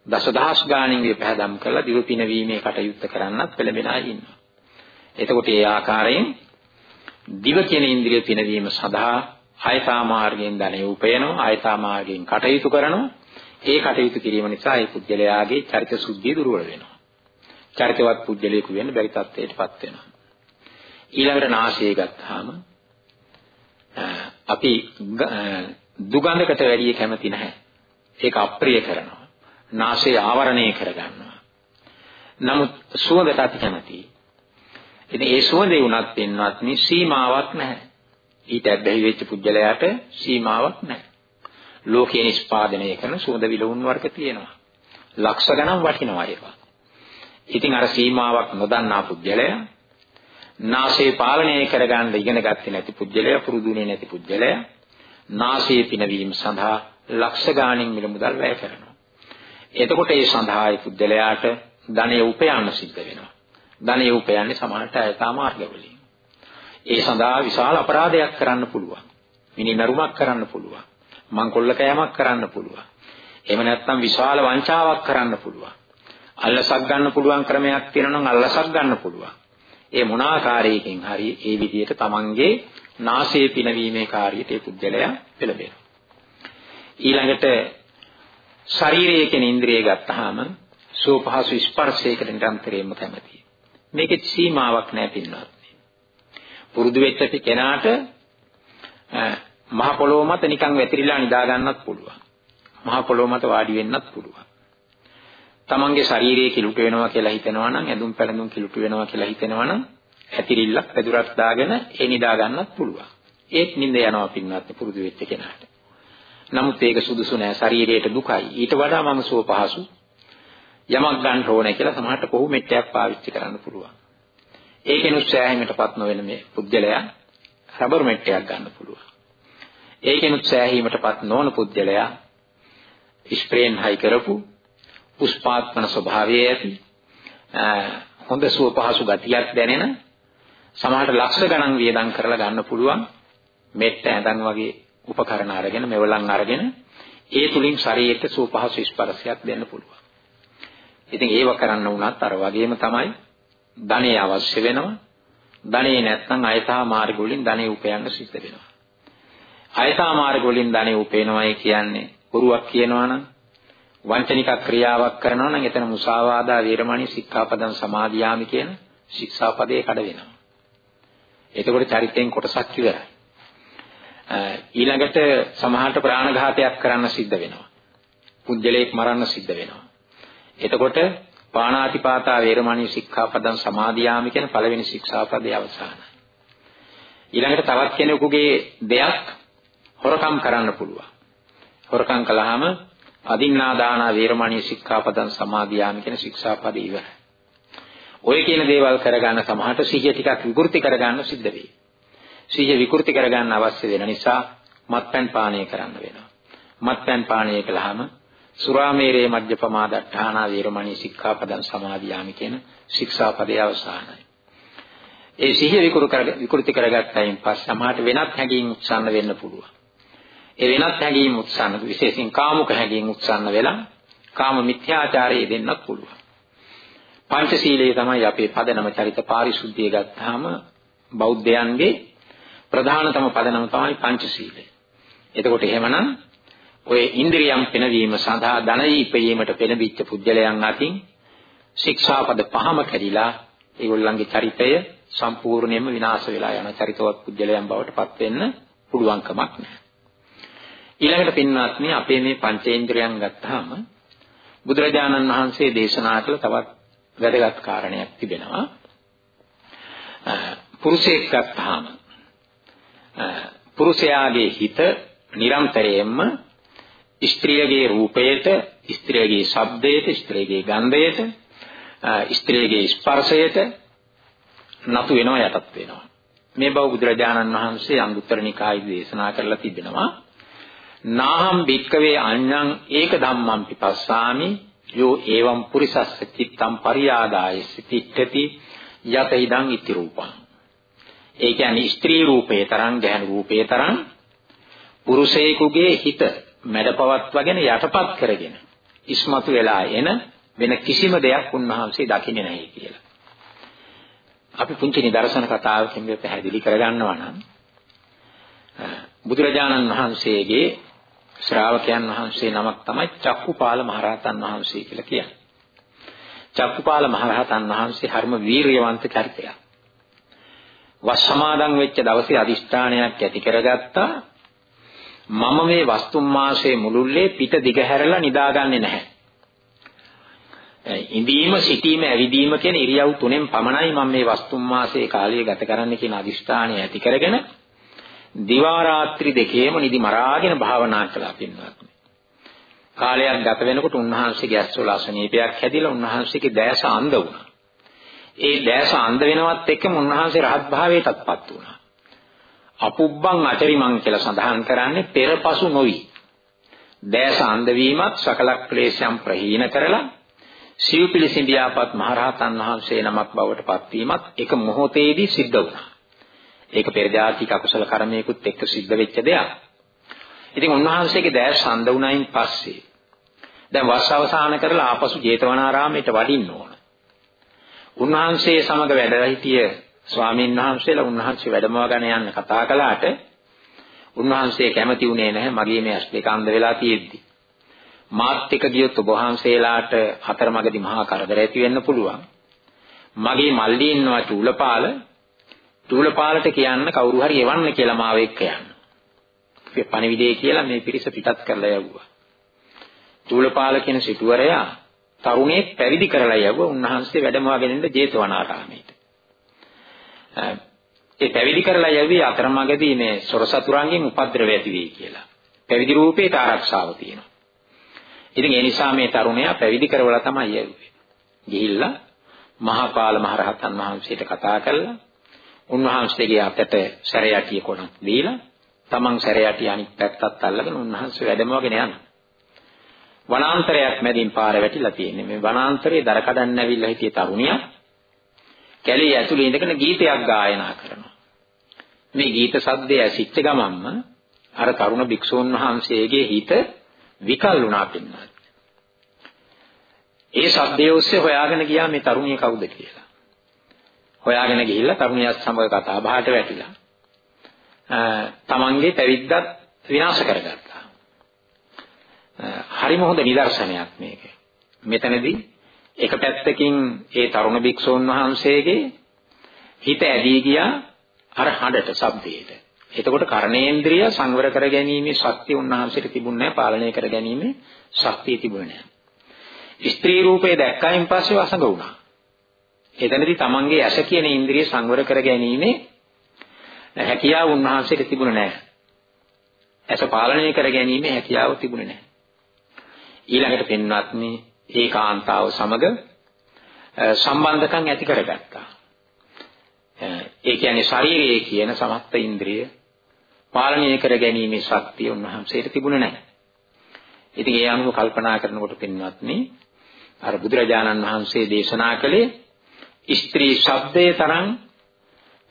දසදහස් ගාණින් විපහදම් කරලා දිව පිනවීමේ කටයුත්ත කරන්නත් පෙළඹෙන අය ඉන්නවා. එතකොට ඒ ආකාරයෙන් දිව කියන ඉන්ද්‍රිය පිනවීම සඳහා ආයතා මාර්ගයෙන් ධනෙ උපයනවා ආයතා මාර්ගයෙන් කටයුතු කරනවා. ඒ කටයුතු කිරීම නිසා ඒ පුද්ගලයාගේ චරිත සුද්ධිය දුර්වල වෙනවා. චරිතවත් පුද්ගලයෙකු වෙන්න බැරි තත්ත්වයකටපත් වෙනවා. ඊළඟට නාසය ගත්තාම අපි දුගඳකට වැඩිය කැමති නැහැ. ඒක අප්‍රිය කරනවා. නාසය ආවරණය කරගන්නවා නමුත් සුවඳට අති කැමතියි ඉතින් ඒ සුවඳේ උනත් පින්වත්නි සීමාවක් නැහැ. ඊට ඇබ්බැහි වෙච්ච පුජ්‍යලයට සීමාවක් නැහැ. ලෝකේ නිෂ්පාදනය කරන සුවඳ විලවුන් වර්ග තියෙනවා. ලක්ෂ ගණන් වටිනවා ඒවා. ඉතින් අර සීමාවක් නොදන්නා පුජ්‍යලයා නාසය පාලනය කරගන්න ඉගෙන ගත්තේ නැති පුජ්‍යලයා පුරුදුනේ නැති පුජ්‍යලයා නාසය පිනවීම සඳහා ලක්ෂ ගාණින් මිල මුදල් වැය කරනවා. එතකොට ඒ සඳහා ඒ පුජ්‍යලයාට ධනෙ උපයන්න සිද්ධ වෙනවා. ධනෙ උපයන්නේ සමානට අයථා මාර්ගවලින්. ඒ සඳහා විශාල අපරාධයක් කරන්න පුළුවන්. මිනිමරුමක් කරන්න පුළුවන්. මංකොල්ල කෑමක් කරන්න පුළුවන්. එහෙම නැත්නම් විශාල වංචාවක් කරන්න පුළුවන්. අල්ලසක් ගන්න පුළුවන් ක්‍රමයක් තියෙනවා නම් අල්ලසක් ගන්න පුළුවන්. ඒ මොන ආකාරයකින් හරි ඒ විදිහට තමන්ගේ නාසයේ පිනවීමේ කාර්යයට ඒ පුද්ගලයා පෙළඹෙනවා. ඊළඟට ශරීරයේ කියන ඉන්ද්‍රිය ගත්තාම සෝපහසු ස්පර්ශයකට නිරන්තරයෙන්ම කැමතියි. මේකේ සීමාවක් නැහැ පින්නත්. පුරුදු වෙච්ච කෙනාට මහ පොළොව මත නිකන් වැතිරිලා නිදා ගන්නත් පුළුවන්. මහ පොළොව මත වාඩි වෙන්නත් පුළුවන්. තමන්ගේ ශරීරයේ කිලුට වෙනවා කියලා හිතෙනවා නම් ඇඳුම් පැළඳුම් කිලුට වෙනවා කියලා හිතෙනවා නම් ඇතිරිල්ලක් පැදුරක් දාගෙන ඒ නිදා ගන්නත් පුළුවන්. ඒත් නිින්ද යනවා පින්නත් පුරුදු වෙච්ච කෙනාට. නමුත් ඒක සුදුසු නෑ ශරීරයට දුකයි. ඊට වඩා මම සුව පහසු යමක් ගන්න ඕනේ කියලා සමහරට කොහොම මෙට්ටයක් පාවිච්චි කරන්න පුළුවන්. ඒකෙනුත් සෑහීමටපත් නොවන මේ පුද්ගලයා රබර් මෙට්ටයක් ගන්න පුළුවන්. ඒකෙනුත් සෑහීමටපත් නොවන පුද්ගලයා ස්ප්‍රේන් හයි කරපු පුෂ්පාත්මන ස්වභාවය ඇති හොඳ සුව පහසු ගතියක් දැනෙන සමහරට ලක්ෂ ගණන් වියදම් කරලා ගන්න පුළුවන් මෙට්ට ඇඳන් වගේ උපකරණ අරගෙන මෙවලන් අරගෙන ඒ තුලින් ශරීරයට සුව පහසු ස්පර්ශයක් දෙන්න පුළුවන්. ඉතින් ඒව කරන්න වුණත් අර වගේම තමයි ධනෙ අවශ්‍ය වෙනවා. ධනෙ නැත්නම් අයථා මාර්ග වලින් ධනෙ උපයන්න සිද්ධ වෙනවා. අයථා මාර්ග වලින් ධනෙ උපයනවායි කියන්නේ බොරුවක් කියනවා නම් වංචනික ක්‍රියාවක් කරනවා නම් එතන මුසාවාදා වේරමණී සික්ඛාපදං සමාදියාමි කියන ශික්ෂාපදේ කඩ වෙනවා. එතකොට චරිතයෙන් කොටසක් ඉවරයි. ඊළඟට සමහරට ප්‍රාණඝාතයක් කරන්න සිද්ධ වෙනවා. පුද්ගලයෙක් මරන්න සිද්ධ වෙනවා. එතකොට පාණාතිපාතා වේරමණී සික්ඛාපදං සමාදියාමි කියන පළවෙනි ශික්ෂාපදයේ අවසානයි. ඊළඟට තවත් කෙනෙකුගේ දෙයක් හොරකම් කරන්න පුළුවන්. හොරකම් කළාම අදින්නාදාන වේරමණී සික්ඛාපදං සමාදියාමි කියන ශික්ෂාපද ඉවරයි. ඔය කියන දේවල් කරගන්න සමහරට සිහිය ටිකක් විකෘති කරගන්න සිද්ධ වෙයි. සිහිය විකෘති කරගන්න අවශ්‍ය වෙන නිසා මත්පැන් පානය කරන්න වෙනවා. මත්පැන් පානය කළාම සුරාමේරේ මජ්ජපමා දට්ඨානා වේරමණී සික්ඛාපදං සමාදියාමි කියන ශික්ෂාපදයේ අවසානයි. ඒ සිහිය විකෘති කරගත්තයින් පස්සේ සමහරට වෙනත් හැඟීම් උත්සන්න වෙන්න පුළුවන්. ඒ වෙනත් හැඟීම් උත්සන්න විශේෂයෙන් කාමුක හැඟීම් උත්සන්න වෙලා කාම මිත්‍යාචාරයේ දෙන්නත් පුළුවන්. පංචශීලයේ තමයි අපේ පදනම චරිත පාරිශුද්ධිය ගත්තාම බෞද්ධයන්ගේ ප්‍රධානතම පදනම තමයි පංචශීලය. එතකොට එහෙමනම් ඔය ඉන්ද්‍රියම් පෙනවීම සඳහා ධනයි ඉපීමට පෙනවිච්ච පුජ්‍යලයන් අතින් ශික්ෂාපද පහම කැඩිලා ඒගොල්ලන්ගේ චරිතය සම්පූර්ණයෙන්ම විනාශ වෙලා යන චරිතවත් පුජ්‍යලයන් බවට පත් වෙන්න පුළුවන් කමක් නැහැ. ඊළඟට පින්වත්නි අපේ මේ පංචේන්ද්‍රයන් ගත්තාම බුදුරජාණන් වහන්සේ දේශනා කළ තවත් වැදගත් කාරණයක් තිබෙනවා. පුරුෂයෙක් ගත්තාම පුරුෂයාගේ හිත නිරන්තරයෙන්ම ස්ත්‍රියගේ රූපයට, ස්ත්‍රියගේ ශබ්දයට, ස්ත්‍රියගේ ගන්ධයට, ස්ත්‍රියගේ ස්පර්ශයට නතු වෙනවා යටත් වෙනවා. මේ බව බුදුරජාණන් වහන්සේ අංගුත්තර නිකායේ දේශනා කරලා තිබෙනවා. නාහම් භික්කවේ අඤ්ඤං ඒක ධම්මං පිපස්සාමි යෝ එවං පුරිසස්ස චිත්තං පරියාදාය සිතිට්ඨති යත ඉදං ඉති රූපං ඒ කියන්නේ ස්ත්‍රී රූපේ තරම් ගැහණු රූපේ තරම් පුරුෂයෙකුගේ හිත මැඩපවත්වාගෙන යටපත් කරගෙන ඉස්මතු වෙලා එන වෙන කිසිම දෙයක් උන්වහන්සේ දකින්නේ නැහැ කියලා. අපි පුංචි නිදර්ශන කතාවකින් මේ පැහැදිලි කරගන්නවා නම් බුදුරජාණන් වහන්සේගේ ශ්‍රාවකයන් වහන්සේ නමක් තමයි චක්කුපාල මහරහතන් වහන්සේ කියලා කියන්නේ. චක්කුපාල මහරහතන් වහන්සේ හරිම වීරියවන්ත චරිතයක්. වස් සමාදන් වෙච්ච දවසේ අදිෂ්ඨානයක් ඇති කරගත්තා මම මේ වස්තුම් මාසයේ මුළුල්ලේ පිට දිග හැරලා නිදාගන්නේ නැහැ. ඉඳීම සිටීම ඇවිදීම කියන ඉරියව් තුනෙන් පමණයි මම මේ වස්තුම් මාසයේ කාලය ගත කරන්න කියන අදිෂ්ඨානය ඇති කරගෙන දිවා රාත්‍රි දෙකේම නිදි මරාගෙන භාවනා කළා පින්වත්. කාලයක් ගත වෙනකොට උන්වහන්සේගේ ඇස්වල අසනීපයක් හැදිලා උන්වහන්සේගේ දැස අන්ධ වුණා. ඒ දැස අන්ධ වෙනවත් එක්කම උන්වහන්සේ රහත් භාවයටත්පත් වුණා. අපුබ්බං අචරිමං කියලා සඳහන් කරන්නේ පෙරපසු නොවි. දැස අන්ධ වීමත් සකල ක්ලේශයන් ප්‍රහීන කරලා සිව් පිළිසිඳියාපත් මහරහතන් වහන්සේ නමක් බවට පත්වීමත් එක මොහොතේදී සිද්ධ වුණා. ඒක පෙර ජාතික අකුසල කර්මයකුත් එක්ක සිද්ධ වෙච්ච දෙයක්. ඉතින් උන්වහන්සේගේ දැස් අන්ධ වුණයින් පස්සේ දැන් වස් අවසන් කරලා ආපසු ජේතවනාරාමයට වඩින්න ඕන. උන්වහන්සේ සමග වැඩ හිටිය ස්වාමීන් වහන්සේලා උන්වහන්සේ වැඩමවගෙන යන්න කතා කළාට උන්වහන්සේ කැමති වුණේ නැහැ මගේ මේ ඇස් දෙක අන්ධ වෙලා තියෙද්දි. මාත් එක්ක ගියොත් ඔබ වහන්සේලාට අතරමඟදී මහා කරදර ඇති වෙන්න පුළුවන්. මගේ මල්ලි ඉන්නවා චූලපාල. චූලපාලට කියන්න කවුරු හරි එවන්න කියලා මාව එක්ක යන්න. පණිවිඩේ කියලා මේ පිරිස පිටත් කරලා යවුවා. චූලපාල කියන සිටුවරයා තරුණයෙක් පැවිදි කරලා යවුවා උන්වහන්සේ වැඩමවාගෙන ඉන්න ජේතවනාරාමයට. ඒ පැවිදි කරලා යවි අතරමඟදී මේ සොරසතුරන්ගෙන් උපද්‍රව ඇති වෙයි කියලා. පැවිදි රූපේට ආරක්ෂාව තියෙනවා. ඉතින් ඒ නිසා මේ තරුණයා පැවිදි කරවලා තමයි යවුවේ. ගිහිල්ලා මහපාල මහරහතන් වහන්සේට කතා කළා. උන්වහන්සේගේ අතට සැරයටිය කොනක් දීලා තමන් සැරයටිය අනිත් පැත්තත් අල්ලගෙන උන්වහන්සේ වැඩමවගෙන යනවා. වනාන්තරයක් මැදින් පාර වැටිලා තියෙන්නේ. මේ වනාන්තරයේ දර කඩන්න ඇවිල්ලා හිටිය තරුණියක් කැලේ ඇතුලේ ඉඳගෙන ගීතයක් ගායනා කරනවා. මේ ගීත සද්දය ඇසිච්ච ගමන්ම අර තරුණ භික්ෂූන් වහන්සේගේ හිත විකල් වුණා පින්වත්. ඒ සද්දය ඔස්සේ හොයාගෙන ගියා මේ තරුණිය කවුද කියලා. හොයාගෙන ගිහිල්ලා තරුණියත් සමග කතා බහට වැටිලා. තමන්ගේ පැවිද්දත් විනාශ කරගත්තා. හරිම හොඳ නිදර්ශනයක් මේක. මෙතනදී එක පැත්තකින් ඒ තරුණ භික්ෂූන් වහන්සේගේ හිත ඇදී ගියා අර හඬට, ශබ්දයට. එතකොට කර්ණේන්ද්‍රිය සංවර කර ගැනීමේ ශක්තිය උන්වහන්සේට තිබුණ නැහැ, පාලනය කර ගැනීමේ ශක්තිය තිබුණේ නැහැ. ස්ත්‍රී රූපේ දැක්කයින් පස්සේ වසඟ වුණා. එතනදී තමන්ගේ ඇස කියන ඉන්ද්‍රිය සංවර කර ගැනීමේ හැකියාව උන්වහන්සේට තිබුණේ නැහැ. ඇස පාලනය කර ගැනීමේ හැකියාව තිබුණේ නැහැ. ඊළඟට පින්වත්නි ඒකාන්තාව සමග සම්බන්ධකම් ඇති කරගත්තා. ඒ කියන්නේ ශරීරයේ කියන සමස්ත ඉන්ද්‍රිය පාලනය කර ගැනීමේ ශක්තිය උන්වහන්සේට තිබුණේ නැහැ. ඉතින් ඒ අනුව කල්පනා කරනකොට පින්වත්නි අර බුදුරජාණන් වහන්සේ දේශනා කළේ ස්ත්‍රී ශබ්දයේ තරම්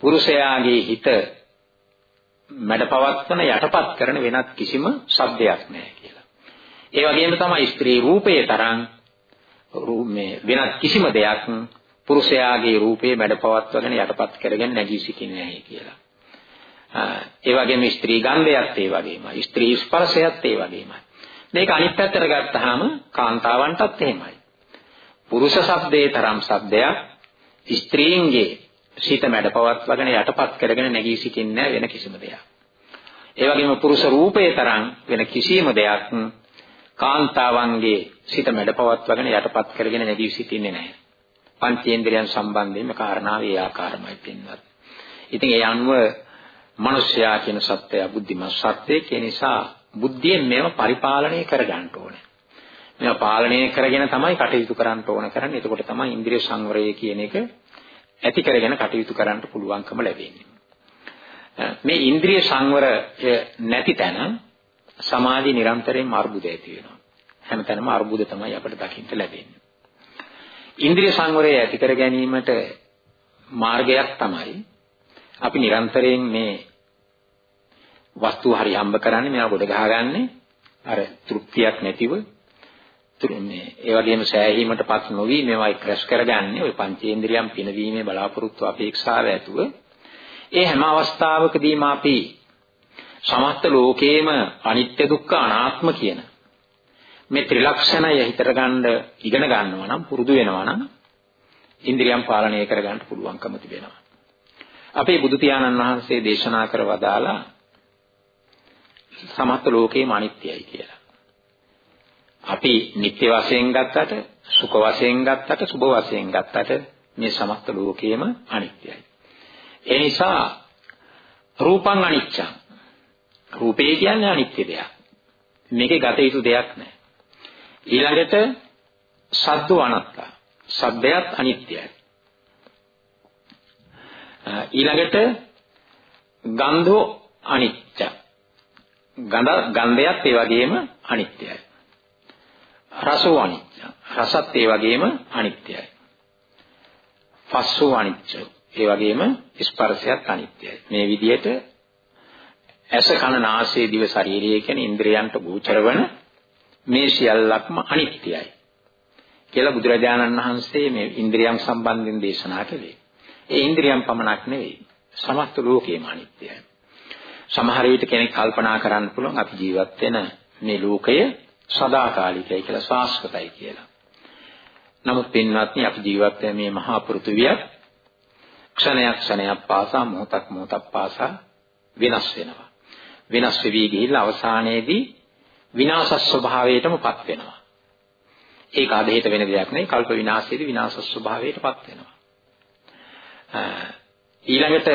පුරුෂයාගේ හිත මැඩපවත්වන යටපත් කරන වෙනත් කිසිම ශබ්දයක් නැහැ කියලා. ඒ වගේම තමයි ස්ත්‍රී රූපයේ තරම් මේ වෙනත් කිසිම දෙයක් පුරුෂයාගේ රූපේ මැඩපවත්වගෙන යටපත් කරගෙන නැගී සිටින්නේ නැහැ කියලා. ඒ වගේම ස්ත්‍රී ගන්ධයත් ඒ වගේමයි. ස්ත්‍රී ස්පර්ශයත් ඒ වගේමයි. මේක අනිත් පැත්තට ගත්තාම කාන්තාවන්ටත් එහෙමයි. පුරුෂ ශබ්දයේ තරම් ශබ්දයක් ස්ත්‍රීන්ගේ සිත මැඩපවත්වාගෙන යටපත් කරගෙන නැගී සිටින්නේ වෙන කිසිම දෙයක්. ඒ වගේම පුරුෂ රූපයේ තරම් වෙන කිසිම දෙයක් කාන්තාවන්ගේ සිත මැඩපවත්වාගෙන යටපත් කරගෙන නැගී සිටින්නේ නැහැ. පංචේන්ද්‍රයන් සම්බන්ධයෙන් මේ කාරණාව ඒ ආකාරමයි පින්වත්. ඉතින් ඒ අනුව මිනිස්යා කියන සත්‍යය බුද්ධිමත් සත්‍යය ඒ නිසා බුද්ධියෙන් මේව පරිපාලනය කරගන්න ඕනේ. මේවා පාලනය කරගෙන තමයි කටයුතු කරන්න ඕන කරන්නේ. එතකොට තමයි ඉන්ද්‍රිය සංවරය කියන එක ඇති කරගෙන කටයුතු කරන්න පුළුවන්කම ලැබෙන්නේ. මේ ඉන්ද්‍රිය සංවරය නැති තැන සමාධි නිරන්තරයෙන්ම අර්බුද ඇති වෙනවා. හැමතැනම අර්බුද තමයි අපිට දකින්න ලැබෙන්නේ. ඉන්ද්‍රිය සංවරය ඇති කර ගැනීමට මාර්ගයක් තමයි අපි නිරන්තරයෙන් මේ වස්තු හරි හම්බ කරන්නේ මේවා ගොඩ ගහගන්නේ අර තෘප්තියක් නැතිව මේ ඒ වගේම සෑහීමටපත් නොවි මේවා ක්‍රැෂ් කරගන්නේ ওই පංචේන්ද්‍රියම් පිනවීමේ බලාපොරොත්තු අපේක්ෂාව ඇතුව ඒ හැම අවස්ථාවකදීම අපි සමස්ත ලෝකේම අනිත්‍ය දුක්ඛ අනාත්ම කියන මේ ත්‍රිලක්ෂණය හිතට ගන්න ඉගෙන ගන්නවා නම් පුරුදු වෙනවා නම් ඉන්ද්‍රියම් පාලනය කරගන්න පුළුවන්කම තිබෙනවා. අපේ බුදු පියාණන් වහන්සේ දේශනා කර වදාලා සමස්ත ලෝකේම අනිත්‍යයි කියලා. අපි නිත්‍ය වශයෙන් ගත්තට, සුඛ වශයෙන් ගත්තට, සුභ වශයෙන් ගත්තට මේ සමස්ත ලෝකේම අනිත්‍යයි. ඒ නිසා රූපං අනිච්චං. රූපේ කියන්නේ අනිත්‍ය දෙයක්. මේකේ ගත යුතු දෙයක් නැහැ. ඊළඟට සද්දෝ අනත්තා. සද්දයත් අනිත්‍යයි. ඊළඟට ගන්ධෝ අනිත්‍ය. ගඳ ගන්ධයත් ඒ වගේම අනිත්‍යයි. රසෝ අනිත්‍ය. රසත් ඒ වගේම අනිත්‍යයි. පස්සෝ අනිත්‍ය. ඒ වගේම ස්පර්ශයත් අනිත්‍යයි. මේ විදිහට ඇස කන නාසය දිව ශරීරය කියන ඉන්ද්‍රයන්ට ගෝචර වන මේ සියල්ලක්ම අනිත්‍යයි කියලා බුදුරජාණන් වහන්සේ මේ ඉන්ද්‍රියන් සම්බන්ධයෙන් දේශනා කළේ. ඒ ඉන්ද්‍රියන් පමණක් නෙවෙයි. සමස්ත ලෝකයම අනිත්‍යයි. සමහර විට කෙනෙක් කල්පනා කරන්න පුළුවන් අපි ජීවත් වෙන මේ ලෝකය සදාකාලිකයි කියලා ශාස්වතයි කියලා. නමුත් පින්වත්නි අපි ජීවත් වෙන මේ මහා පෘථිවිය ක්ෂණයක් ක්ෂණයක් පාසා මොහොතක් මොහොතක් පාසා වෙනස් වෙනවා. වෙනස් වෙවි ගිහිල්ලා අවසානයේදී විනාශ ස්වභාවයටමපත් වෙනවා. ඒක අදහෙට වෙන දෙයක් නෙවෙයි කල්ප විනාශයේදී විනාශ ස්වභාවයටපත් වෙනවා. ඊළඟට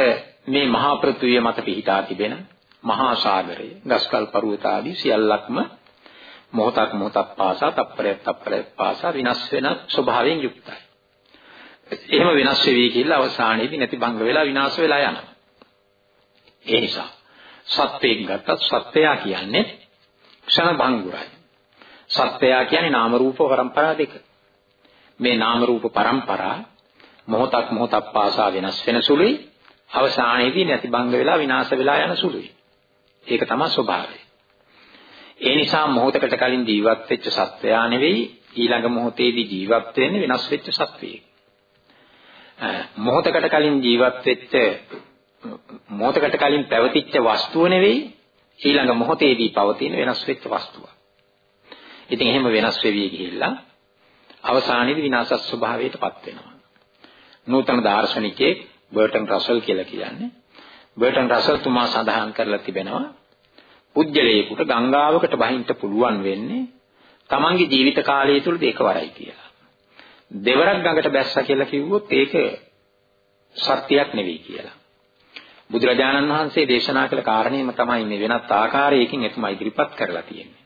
මේ මහා පෘථුවිය මත පිහිටා තිබෙන මහා සාගරය, ගස්කල් පර්වත ආදී සියල්ලක්ම මොහොතක් මොහොතක් පාසා, තප්පරයක් තප්පරයක් පාසා විනාශ වෙන ස්වභාවයෙන් යුක්තයි. එහෙම වෙනස් වෙවි කියලා අවසානයේදී නැති භංග වෙලා විනාශ වෙලා යනවා. ඒ නිසා සත්‍යයෙන් ගත්තත් සත්‍යය කියන්නේ ක්ෂණ භංගුරයි. සත්‍යය කියන්නේ නාම රූප පරම්පරා දෙක. මේ නාම රූප පරම්පරා මොහොතක් මොහොතක් පාසා වෙනස් වෙන සුළුයි අවසානයේදී නැති භංග වෙලා විනාශ වෙලා යන සුළුයි. ඒක තමයි ස්වභාවය. ඒ නිසා මොහොතකට කලින් ජීවත් වෙච්ච සත්වයා නෙවෙයි ඊළඟ මොහොතේදී ජීවත් වෙන්නේ වෙනස් වෙච්ච සත්වයෙක්. මොහොතකට කලින් ජීවත් වෙච්ච මොහොතකට කලින් පැවතිච්ච වස්තුව නෙවෙයි ඊළඟ මොහොතේදී පවතින වෙනස් වෙච්ච වස්තුව. ඉතින් එහෙම වෙනස් වෙවි ගිහිල්ලා අවසානයේදී විනාශ ස්වභාවයටපත් වෙනවා. නූතන දාර්ශනිකයෙක් බර්ටන් රසල් කියලා කියන්නේ. බර්ටන් රසල් තුමා සඳහන් කරලා තිබෙනවා පුජ්‍යලයකට ගංගාවකට බහින්න පුළුවන් වෙන්නේ තමන්ගේ ජීවිත කාලය තුළ දෙකවරයි කියලා. දෙවරක් ගඟට බැස්සා කියලා කිව්වොත් ඒක සත්‍යයක් නෙවෙයි කියලා. බුදුරජාණන් වහන්සේ දේශනා කළ කාරණේම තමයි මේ වෙනත් ආකාරයකින් එතුමා ඉදිරිපත් කරලා තියෙන්නේ.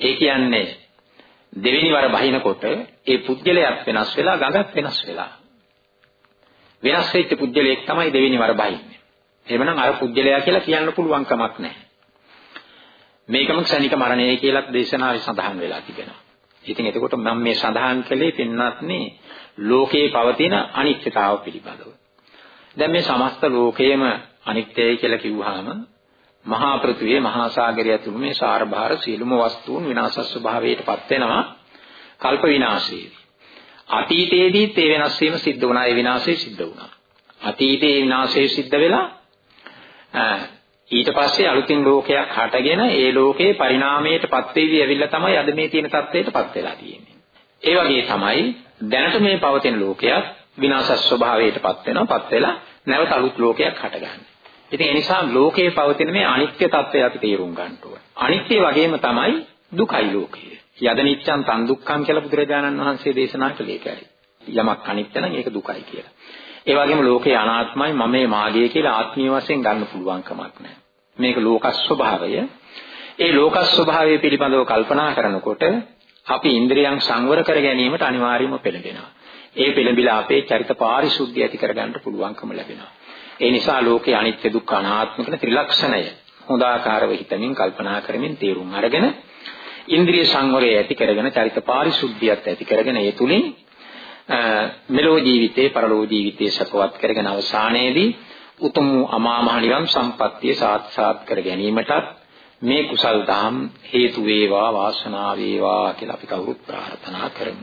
ඒ කියන්නේ දෙවෙනි වර බහිනකොට ඒ පුද්ගලයාත් වෙනස් වෙලා ගඟත් වෙනස් වෙලා. වෙනස් වෙච්ච පුද්ගලයෙක් තමයි දෙවෙනි වර බහින්නේ. එහෙමනම් අර පුද්ගලයා කියලා කියන්න පුළුවන් කමක් නැහැ. මේකම ක්ෂණික මරණය කියලා දේශනාවේ සඳහන් වෙලා තිබෙනවා. ඉතින් එතකොට මම මේ සඳහන් කළේ පින්වත්නි ලෝකේ පවතින අනිත්‍යතාව පිළිබඳව. දැන් මේ සමස්ත ලෝකයේම අනිත්‍යයි කියලා කිව්වහම මහා පෘථිවියේ මහා සාගරය තුල මේ සාරභාර සියලුම වස්තුන් විනාශ ස්වභාවයටපත් වෙනවා කල්ප විනාශයේදී. අතීතයේදීත් ඒ වෙනස් වීම සිද්ධ වුණා ඒ විනාශය සිද්ධ වුණා. අතීතයේ විනාශය සිද්ධ වෙලා ඊට පස්සේ අලුතින් ලෝකයක් හටගෙන ඒ ලෝකේ පරිණාමයටපත් වෙවි ඇවිල්ලා තමයි අද මේ තියෙන තත්ත්වයටපත් වෙලා තියෙන්නේ. ඒ වගේ තමයි දැනට මේ පවතින ලෝකයක් විනාශ ස්වභාවයටපත් වෙනවාපත් වෙලා නැවත අලුත් ලෝකයක් හටගන්නේ. ඉතින් ඒ නිසා ලෝකයේ පවතින මේ අනිත්‍ය తත්වය අපි තේරුම් ගන්න ඕන. අනිත්‍ය වගේම තමයි දුකයි ලෝකය. යද නිච්ඡන් තන් දුක්ඛං කියලා බුදුරජාණන් වහන්සේ දේශනා කළේ ඒකයි. යමක් අනිත්‍ය නම් ඒක දුකයි කියලා. ඒ වගේම ලෝකේ අනාත්මයි මමේ මාගේ කියලා ආත්මීය වශයෙන් ගන්න පුළුවන් කමක් නැහැ. මේක ලෝක ස්වභාවය. ඒ ලෝක ස්වභාවය පිළිබඳව කල්පනා කරනකොට අපි ඉන්ද්‍රියන් සංවර කර ගැනීමට අනිවාර්යයෙන්ම පෙළඹෙනවා. ඒ පෙළඹිලා අපේ චරිත පාරිශුද්ධිය ඇති කරගන්න පුළුවන්කම ලැබෙනවා. ඒ නිසා ලෝකේ අනිත්‍ය දුක්ඛ අනාත්ම කියන ත්‍රිලක්ෂණය හොඳාකාරව හිතමින් කල්පනා කරමින් තේරුම් අරගෙන ඉන්ද්‍රිය සංවරය ඇති කරගෙන චරිත පාරිශුද්ධියත් ඇති කරගෙන ඒ තුලින් මෙලෝ ජීවිතේ පරලෝ ජීවිතේ සකවත් කරගෙන අවසානයේදී උතුම් අමා මහ නිවන් සම්පත්තිය සාක්ෂාත් කර ගැනීමටත් මේ කුසල් දහම් හේතු වේවා වාසනාව වේවා කියලා අපි කවුරුත් ප්‍රාර්ථනා කරමු.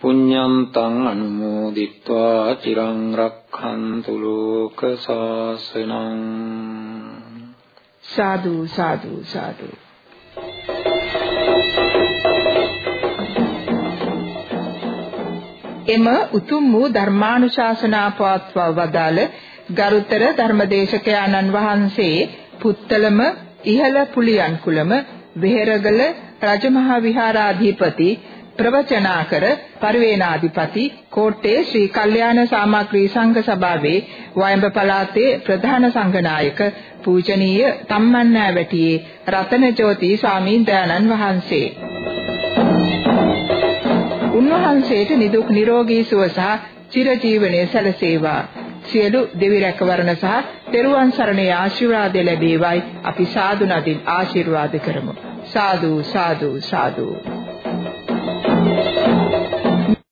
පුඤ්ඤන්තං අනුමෝදිත්වා චිරං රක්ඛන්තු ලෝක සාසනං සාදු සාදු සාදු එම උතුම් වූ ධර්මානුශාසනා පවත්වා වදාළ ගරුතර ධර්මදේශක ආනන් වහන්සේ පුත්තලම ඉහළ පුලියන් කුලම වෙහෙරගල රජමහා විහාරාධිපති ප්‍රවචනාකර පරිවේනාධිපති කෝට්ටේ ශ්‍රී කල්යාණ සාමග්‍රී සංඝ සභාවේ වයඹ පළාතේ ප්‍රධාන සංඝනායක පූජනීය තම්මන්නෑවැටියේ රතනජෝති ස්වාමීන් වහන්සේ. උන්වහන්සේට නිදුක් නිරෝගී සුව සහ චිරජීවනයේ සැලසේවා. සියලු දෙවි රැකවරණ සහ තෙරුවන් සරණේ ආශිර්වාද ලැබේවයි අපි සාදු නදින් ආශිර්වාද කරමු. සාදු සාදු සාදු. Yeah.